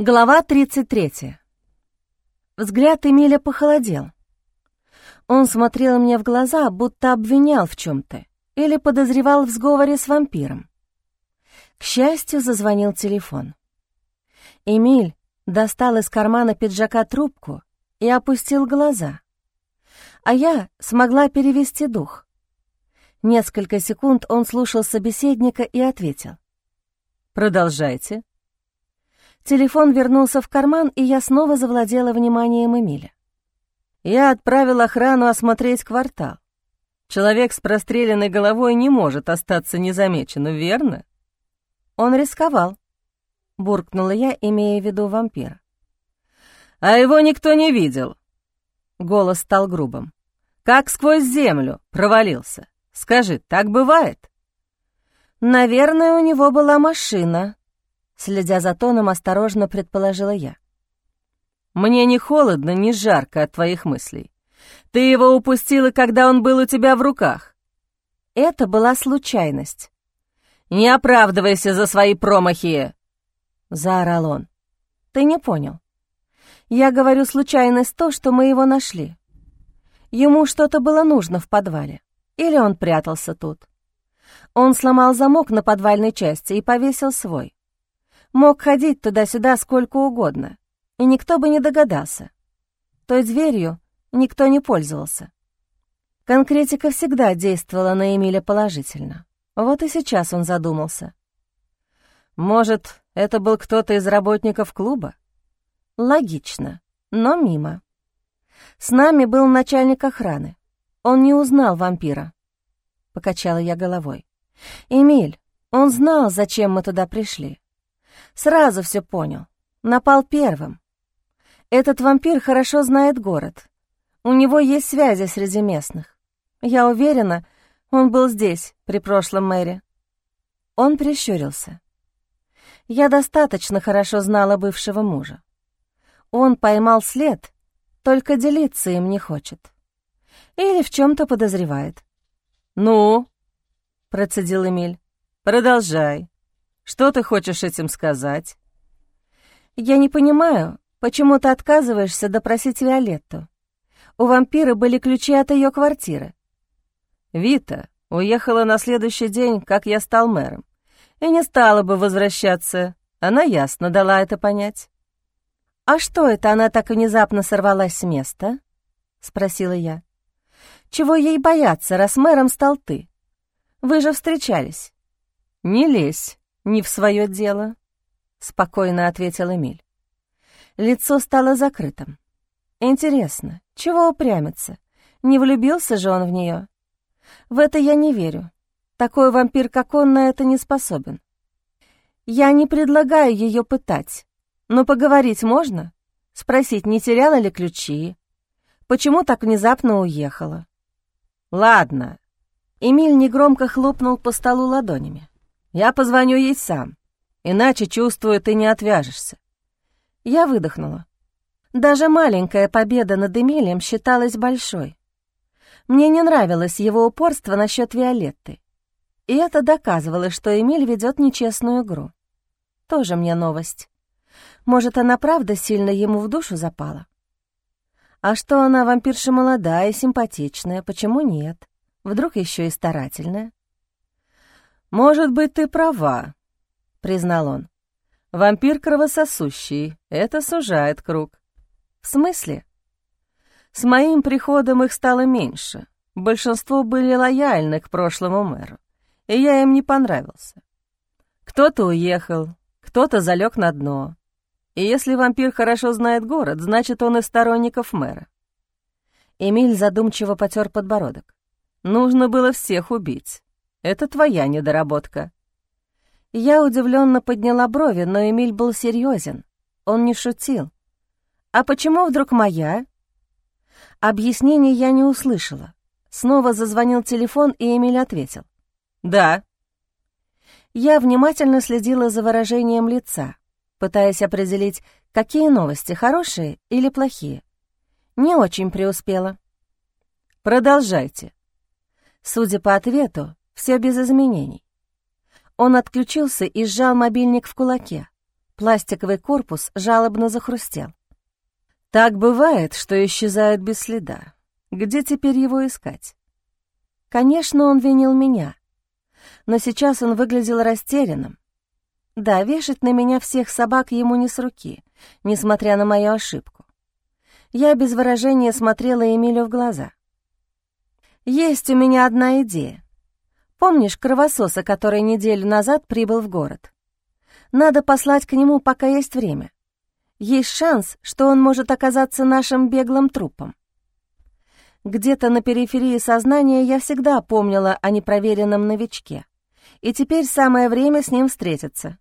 Глава 33. Взгляд Эмиля похолодел. Он смотрел мне в глаза, будто обвинял в чем-то или подозревал в сговоре с вампиром. К счастью, зазвонил телефон. Эмиль достал из кармана пиджака трубку и опустил глаза. А я смогла перевести дух. Несколько секунд он слушал собеседника и ответил. «Продолжайте». Телефон вернулся в карман, и я снова завладела вниманием Эмиля. Я отправил охрану осмотреть квартал. Человек с простреленной головой не может остаться незамеченным, верно? Он рисковал, буркнула я, имея в виду вампира. А его никто не видел. Голос стал грубым. Как сквозь землю провалился. Скажи, так бывает? Наверное, у него была машина, Следя за тоном, осторожно предположила я. «Мне не холодно, не жарко от твоих мыслей. Ты его упустила, когда он был у тебя в руках». Это была случайность. «Не оправдывайся за свои промахи!» — заорал он. «Ты не понял. Я говорю случайность то, что мы его нашли. Ему что-то было нужно в подвале. Или он прятался тут. Он сломал замок на подвальной части и повесил свой. Мог ходить туда-сюда сколько угодно, и никто бы не догадался. Той дверью никто не пользовался. Конкретика всегда действовала на Эмиля положительно. Вот и сейчас он задумался. Может, это был кто-то из работников клуба? Логично, но мимо. С нами был начальник охраны. Он не узнал вампира. Покачала я головой. Эмиль, он знал, зачем мы туда пришли. Сразу все понял. Напал первым. Этот вампир хорошо знает город. У него есть связи среди местных. Я уверена, он был здесь, при прошлом мэре. Он прищурился. Я достаточно хорошо знала бывшего мужа. Он поймал след, только делиться им не хочет. Или в чем то подозревает. «Ну?» — процедил Эмиль. «Продолжай». Что ты хочешь этим сказать?» «Я не понимаю, почему ты отказываешься допросить Виолетту. У вампира были ключи от ее квартиры». «Вита уехала на следующий день, как я стал мэром, и не стала бы возвращаться. Она ясно дала это понять». «А что это она так внезапно сорвалась с места?» — спросила я. «Чего ей бояться, раз мэром стал ты? Вы же встречались». «Не лезь», «Не в свое дело», — спокойно ответил Эмиль. Лицо стало закрытым. «Интересно, чего упрямиться? Не влюбился же он в нее? В это я не верю. Такой вампир, как он, на это не способен. Я не предлагаю ее пытать, но поговорить можно? Спросить, не теряла ли ключи? Почему так внезапно уехала? Ладно. Эмиль негромко хлопнул по столу ладонями. Я позвоню ей сам, иначе, чувствую, ты не отвяжешься». Я выдохнула. Даже маленькая победа над Эмилием считалась большой. Мне не нравилось его упорство насчет Виолетты. И это доказывало, что Эмиль ведет нечестную игру. Тоже мне новость. Может, она правда сильно ему в душу запала? А что она вампирша молодая и симпатичная, почему нет? Вдруг еще и старательная? «Может быть, ты права», — признал он. «Вампир кровососущий, это сужает круг». «В смысле?» «С моим приходом их стало меньше. Большинство были лояльны к прошлому мэру, и я им не понравился. Кто-то уехал, кто-то залег на дно. И если вампир хорошо знает город, значит, он из сторонников мэра». Эмиль задумчиво потер подбородок. «Нужно было всех убить». Это твоя недоработка». Я удивленно подняла брови, но Эмиль был серьезен. Он не шутил. «А почему вдруг моя?» Объяснений я не услышала. Снова зазвонил телефон, и Эмиль ответил. «Да». Я внимательно следила за выражением лица, пытаясь определить, какие новости, хорошие или плохие. Не очень преуспела. «Продолжайте». Судя по ответу, все без изменений. Он отключился и сжал мобильник в кулаке, Пластиковый корпус жалобно захрустел. Так бывает, что исчезают без следа. Где теперь его искать? Конечно, он винил меня. Но сейчас он выглядел растерянным. Да, вешать на меня всех собак ему не с руки, несмотря на мою ошибку. Я без выражения смотрела Эмилю в глаза. «Есть у меня одна идея. Помнишь кровососа, который неделю назад прибыл в город? Надо послать к нему, пока есть время. Есть шанс, что он может оказаться нашим беглым трупом. Где-то на периферии сознания я всегда помнила о непроверенном новичке, и теперь самое время с ним встретиться.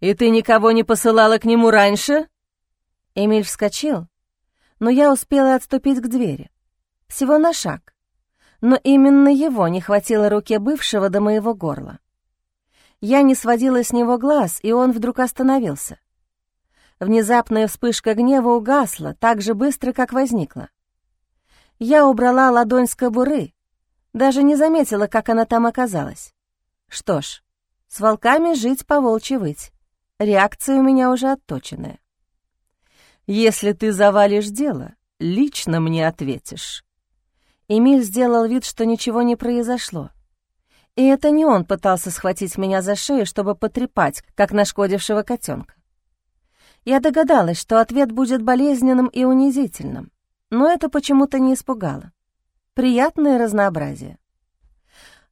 «И ты никого не посылала к нему раньше?» Эмиль вскочил, но я успела отступить к двери. Всего на шаг. Но именно его не хватило руке бывшего до моего горла. Я не сводила с него глаз, и он вдруг остановился. Внезапная вспышка гнева угасла так же быстро, как возникла. Я убрала ладонь с кобуры, даже не заметила, как она там оказалась. Что ж, с волками жить по волчьи выть. Реакция у меня уже отточенная. Если ты завалишь дело, лично мне ответишь». Эмиль сделал вид, что ничего не произошло. И это не он пытался схватить меня за шею, чтобы потрепать, как нашкодившего котенка. Я догадалась, что ответ будет болезненным и унизительным, но это почему-то не испугало. Приятное разнообразие.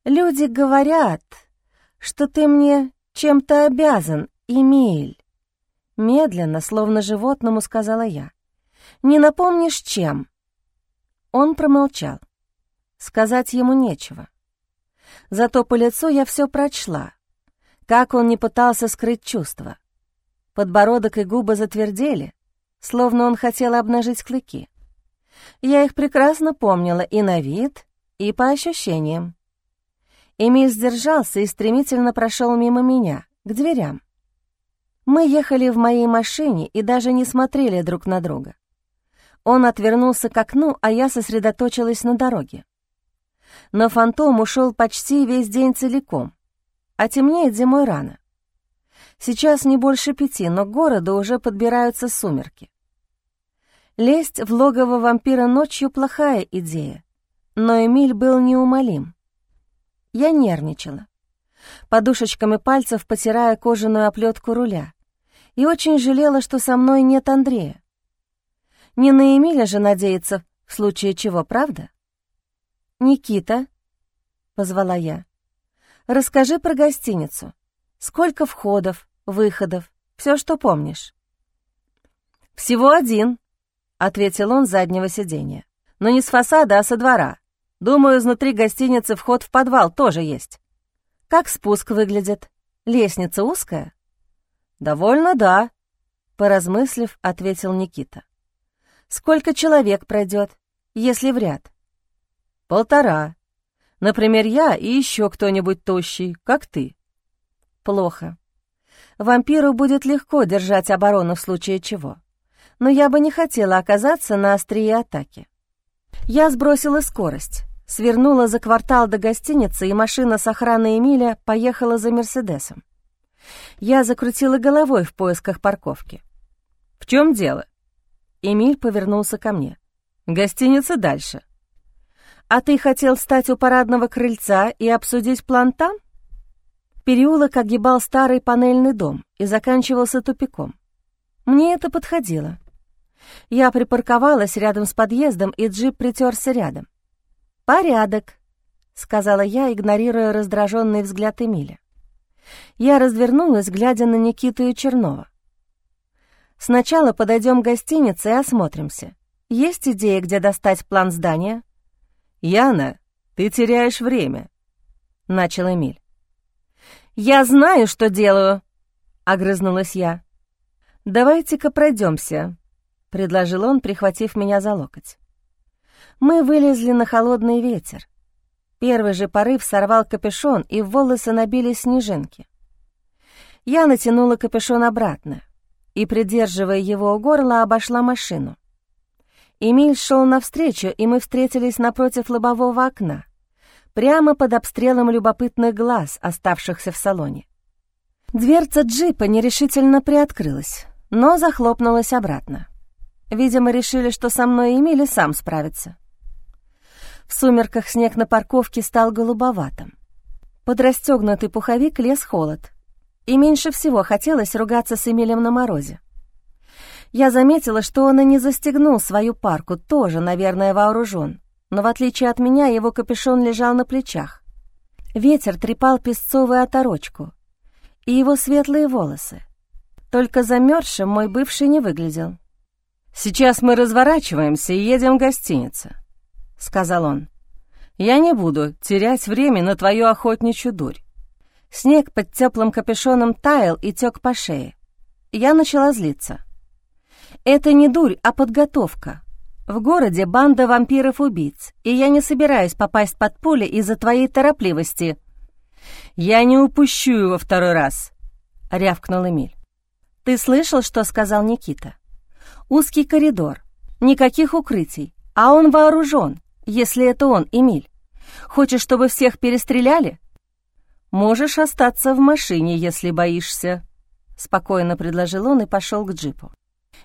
«Люди говорят, что ты мне чем-то обязан, Эмиль. Медленно, словно животному, сказала я. «Не напомнишь, чем?» Он промолчал. Сказать ему нечего. Зато по лицу я все прочла. Как он не пытался скрыть чувства. Подбородок и губы затвердели, словно он хотел обнажить клыки. Я их прекрасно помнила и на вид, и по ощущениям. Эмиль сдержался и стремительно прошел мимо меня, к дверям. Мы ехали в моей машине и даже не смотрели друг на друга. Он отвернулся к окну, а я сосредоточилась на дороге. Но фантом ушел почти весь день целиком, а темнеет зимой рано. Сейчас не больше пяти, но к городу уже подбираются сумерки. Лезть в логово вампира ночью — плохая идея, но Эмиль был неумолим. Я нервничала, подушечками пальцев потирая кожаную оплетку руля, и очень жалела, что со мной нет Андрея. Не на Эмиля же надеяться, в случае чего, правда? «Никита», — позвала я, — «расскажи про гостиницу. Сколько входов, выходов, все, что помнишь». «Всего один», — ответил он с заднего сиденья. «Но не с фасада, а со двора. Думаю, изнутри гостиницы вход в подвал тоже есть». «Как спуск выглядит? Лестница узкая?» «Довольно да», — поразмыслив, ответил Никита. «Сколько человек пройдет, если в ряд?» «Полтора. Например, я и еще кто-нибудь тощий, как ты». «Плохо. Вампиру будет легко держать оборону в случае чего. Но я бы не хотела оказаться на острие атаки. Я сбросила скорость, свернула за квартал до гостиницы, и машина с охраной Эмиля поехала за Мерседесом. Я закрутила головой в поисках парковки. «В чем дело?» Эмиль повернулся ко мне. «Гостиница дальше». «А ты хотел встать у парадного крыльца и обсудить план там?» Переулок огибал старый панельный дом и заканчивался тупиком. Мне это подходило. Я припарковалась рядом с подъездом, и джип притерся рядом. «Порядок», — сказала я, игнорируя раздраженный взгляд Эмиля. Я развернулась, глядя на Никиту и Чернова. «Сначала подойдем к гостинице и осмотримся. Есть идея, где достать план здания?» «Яна, ты теряешь время», — начал Эмиль. «Я знаю, что делаю», — огрызнулась я. «Давайте-ка пройдемся», — предложил он, прихватив меня за локоть. Мы вылезли на холодный ветер. Первый же порыв сорвал капюшон, и в волосы набились снежинки. Я натянула капюшон обратно и, придерживая его у горла, обошла машину. Эмиль шел навстречу, и мы встретились напротив лобового окна, прямо под обстрелом любопытных глаз, оставшихся в салоне. Дверца джипа нерешительно приоткрылась, но захлопнулась обратно. Видимо, решили, что со мной Эмили сам справится. В сумерках снег на парковке стал голубоватым. Под расстегнутый пуховик лез холод, и меньше всего хотелось ругаться с Эмилем на морозе. Я заметила, что он и не застегнул свою парку, тоже, наверное, вооружен, но в отличие от меня его капюшон лежал на плечах. Ветер трепал песцовую оторочку и его светлые волосы. Только замерзшим мой бывший не выглядел. «Сейчас мы разворачиваемся и едем в гостиницу», — сказал он. «Я не буду терять время на твою охотничью дурь». Снег под теплым капюшоном таял и тек по шее. Я начала злиться. Это не дурь, а подготовка. В городе банда вампиров-убийц, и я не собираюсь попасть под пули из-за твоей торопливости. Я не упущу его второй раз, — рявкнул Эмиль. Ты слышал, что сказал Никита? Узкий коридор, никаких укрытий, а он вооружен, если это он, Эмиль. Хочешь, чтобы всех перестреляли? Можешь остаться в машине, если боишься, — спокойно предложил он и пошел к джипу.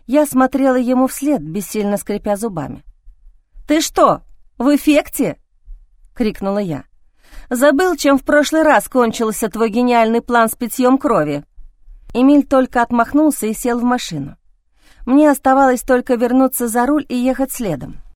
Я смотрела ему вслед, бессильно скрипя зубами. «Ты что, в эффекте?» — крикнула я. «Забыл, чем в прошлый раз кончился твой гениальный план с питьем крови?» Эмиль только отмахнулся и сел в машину. Мне оставалось только вернуться за руль и ехать следом.